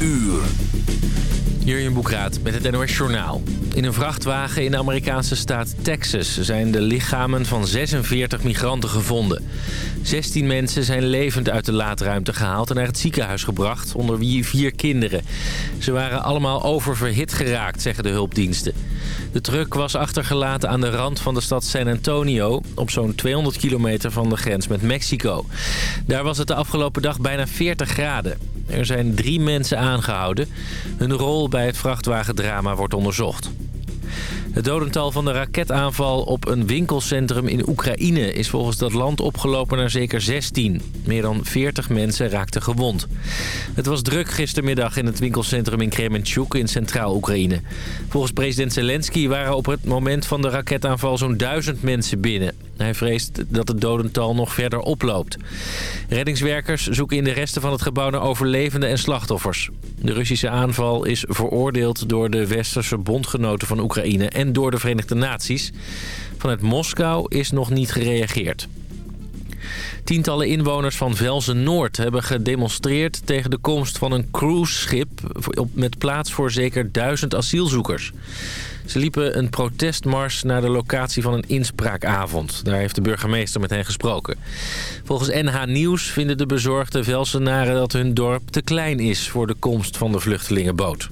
uur. Jurjen Boekraat met het NOS Journaal. In een vrachtwagen in de Amerikaanse staat Texas zijn de lichamen van 46 migranten gevonden. 16 mensen zijn levend uit de laadruimte gehaald en naar het ziekenhuis gebracht, onder wie vier kinderen. Ze waren allemaal oververhit geraakt, zeggen de hulpdiensten. De truck was achtergelaten aan de rand van de stad San Antonio... op zo'n 200 kilometer van de grens met Mexico. Daar was het de afgelopen dag bijna 40 graden. Er zijn drie mensen aangehouden. Hun rol bij het vrachtwagendrama wordt onderzocht. Het dodental van de raketaanval op een winkelcentrum in Oekraïne... is volgens dat land opgelopen naar zeker 16. Meer dan 40 mensen raakten gewond. Het was druk gistermiddag in het winkelcentrum in Kremenchuk in Centraal Oekraïne. Volgens president Zelensky waren op het moment van de raketaanval zo'n duizend mensen binnen. Hij vreest dat het dodental nog verder oploopt. Reddingswerkers zoeken in de resten van het gebouw naar overlevenden en slachtoffers. De Russische aanval is veroordeeld door de westerse bondgenoten van Oekraïne en door de Verenigde Naties. Vanuit Moskou is nog niet gereageerd. Tientallen inwoners van Velzen-Noord hebben gedemonstreerd tegen de komst van een cruiseschip met plaats voor zeker duizend asielzoekers. Ze liepen een protestmars naar de locatie van een inspraakavond. Daar heeft de burgemeester met hen gesproken. Volgens NH Nieuws vinden de bezorgde Velsenaren dat hun dorp te klein is voor de komst van de vluchtelingenboot.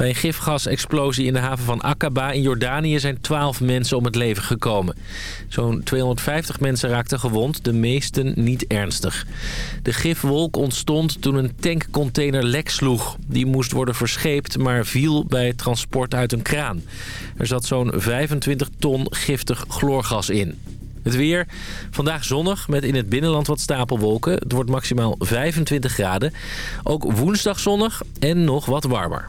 Bij een gifgasexplosie in de haven van Aqaba in Jordanië zijn 12 mensen om het leven gekomen. Zo'n 250 mensen raakten gewond, de meesten niet ernstig. De gifwolk ontstond toen een tankcontainer lek sloeg. Die moest worden verscheept, maar viel bij het transport uit een kraan. Er zat zo'n 25 ton giftig chloorgas in. Het weer. Vandaag zonnig met in het binnenland wat stapelwolken. Het wordt maximaal 25 graden. Ook woensdag zonnig en nog wat warmer.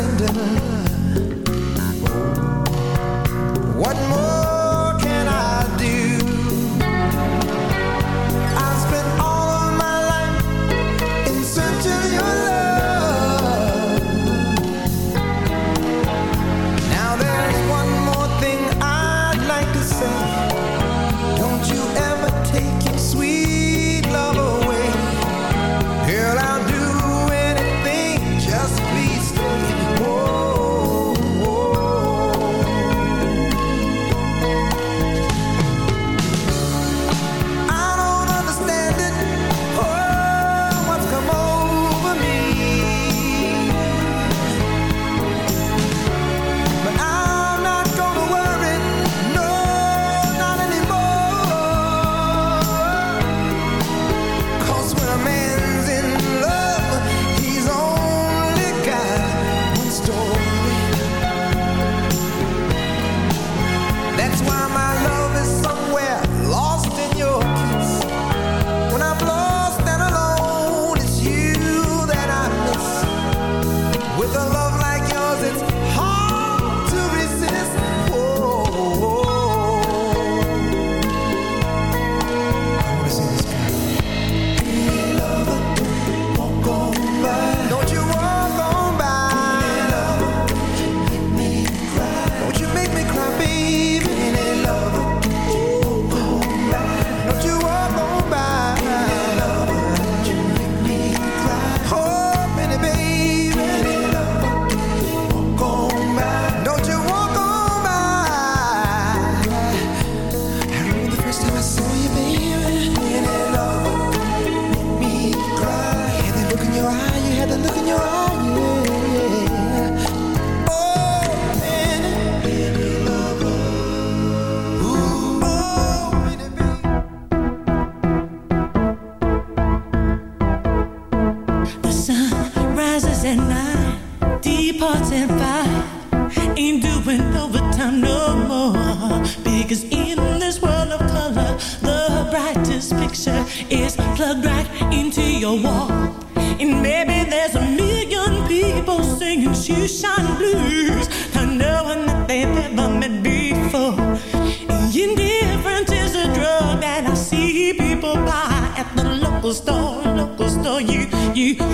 surrender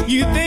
you think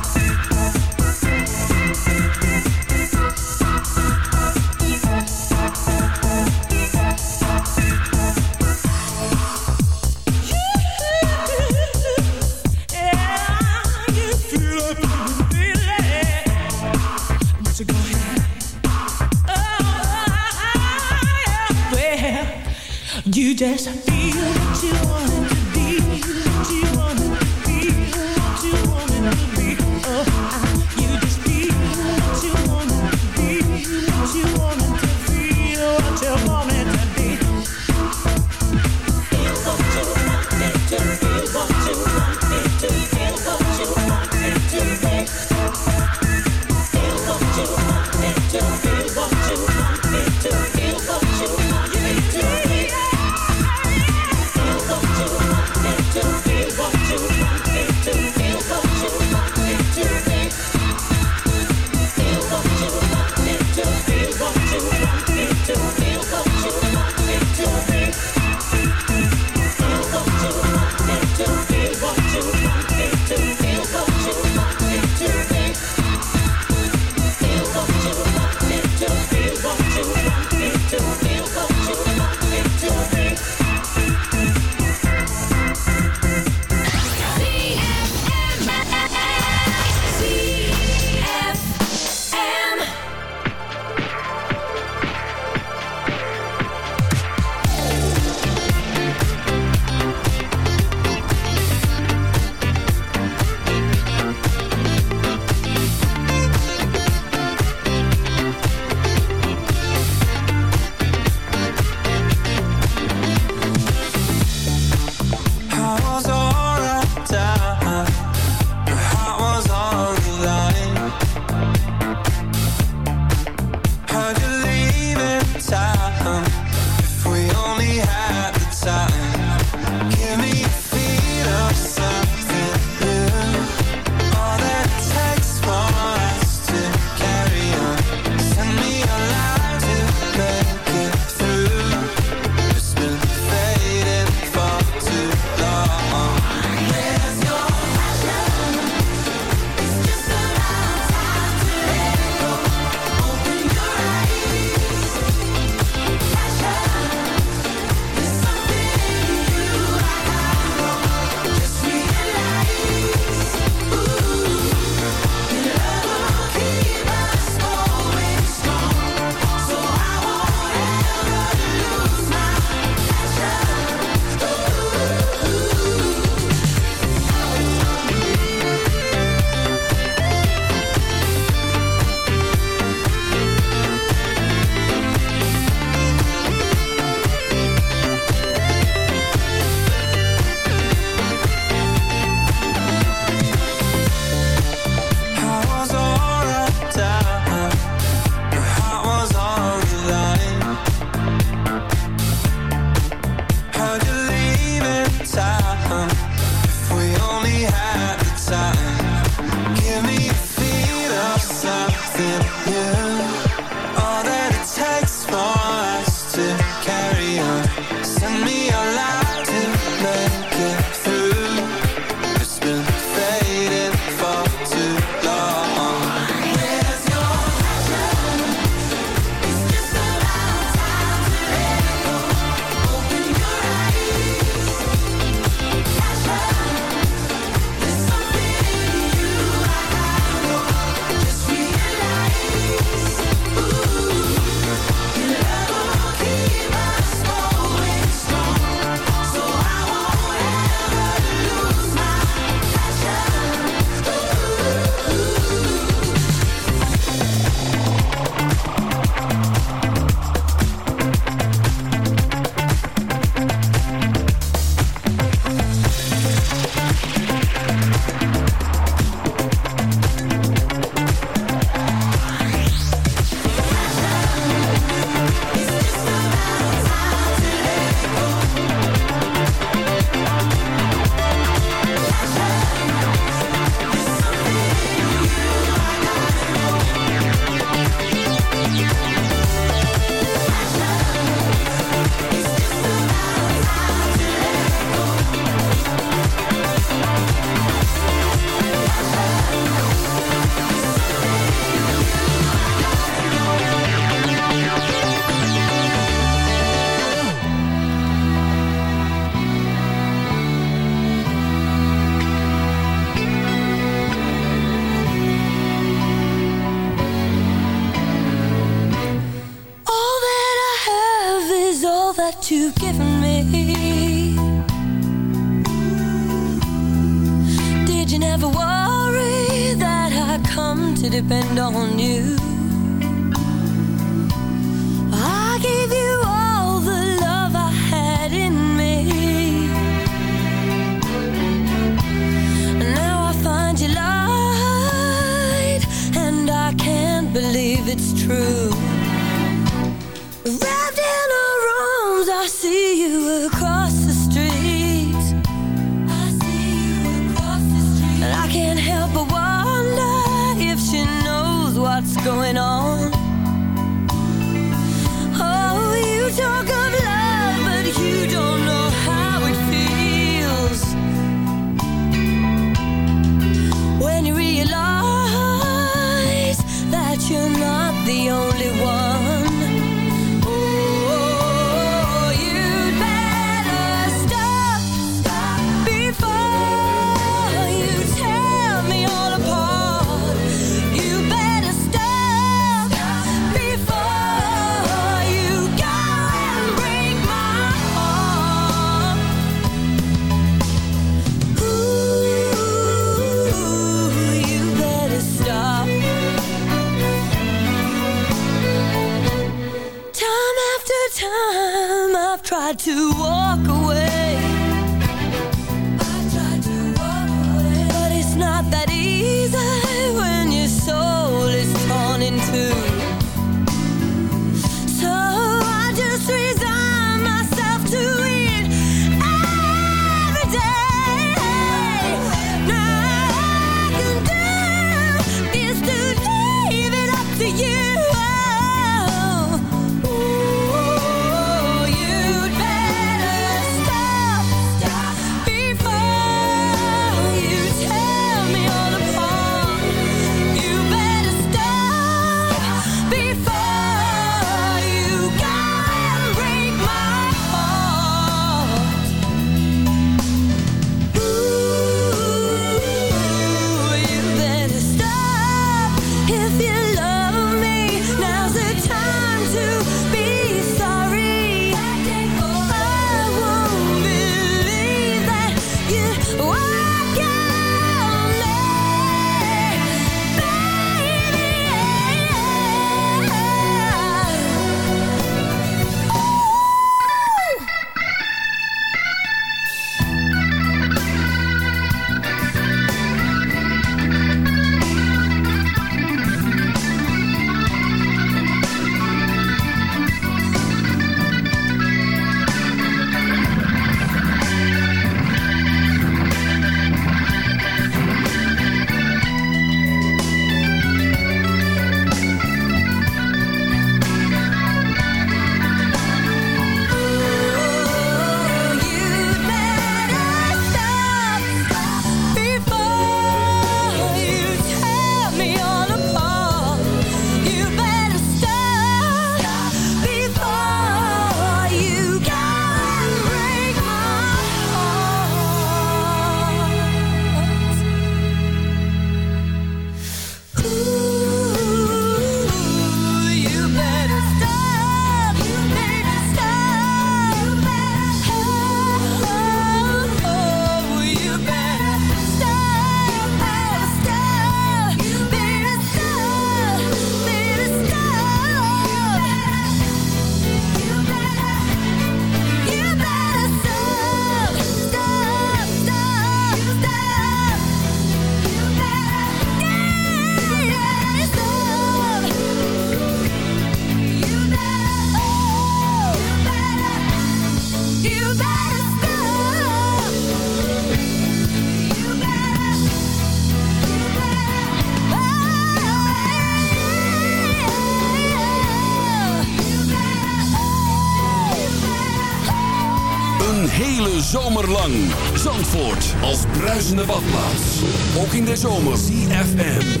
bruisende badplaats. Ook in de zomer. CFM.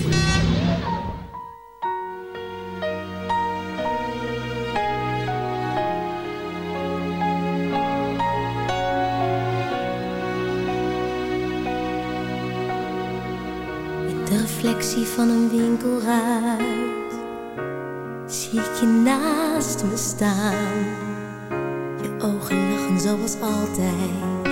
In de reflectie van een winkelruit zie ik je naast me staan. Je ogen lachen zoals altijd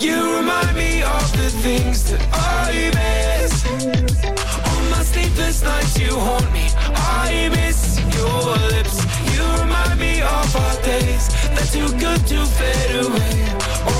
You remind me of the things that I miss. On my sleepless nights you haunt me. I miss your lips. You remind me of our days. They're too good to fade away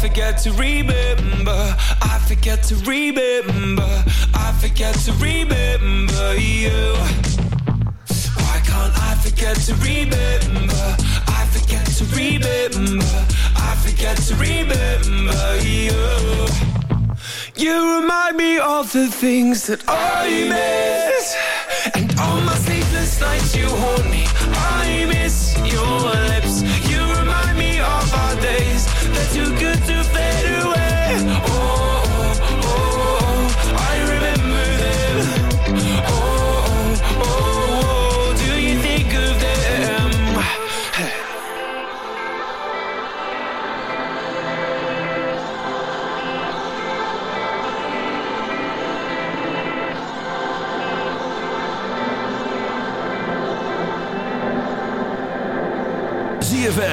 forget to remember I forget to remember I forget to remember you? Why can't I forget to remember? I forget to remember. I forget to remember you. You remind me of the things that I miss. And on my sleepless nights you haunt me. I miss your lips. Too good to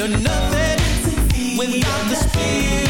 You're nothing without the spirit.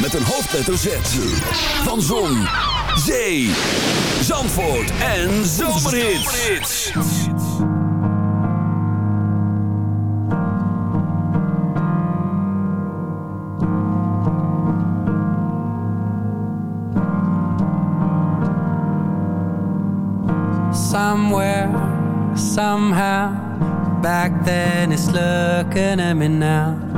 Met een hoofdletter Z. Van Zon, Zee, Zandvoort en Zomerhits. Somewhere, somehow, back then it's looking at me now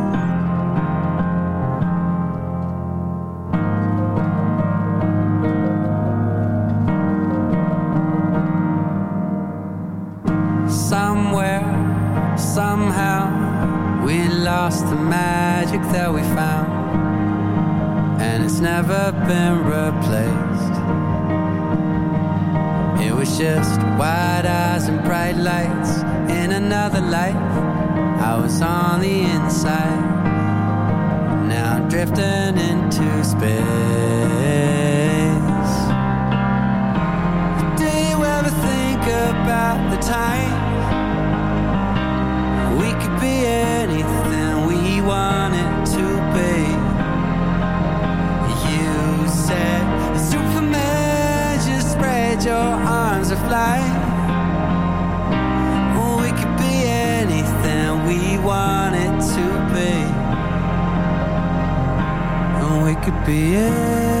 Lights in another life. I was on the inside, now I'm drifting into space. Do you ever think about the time we could be anything we wanted? To be? You said, Superman, just spread your arms are fly. We wanted to be. And we could be anything.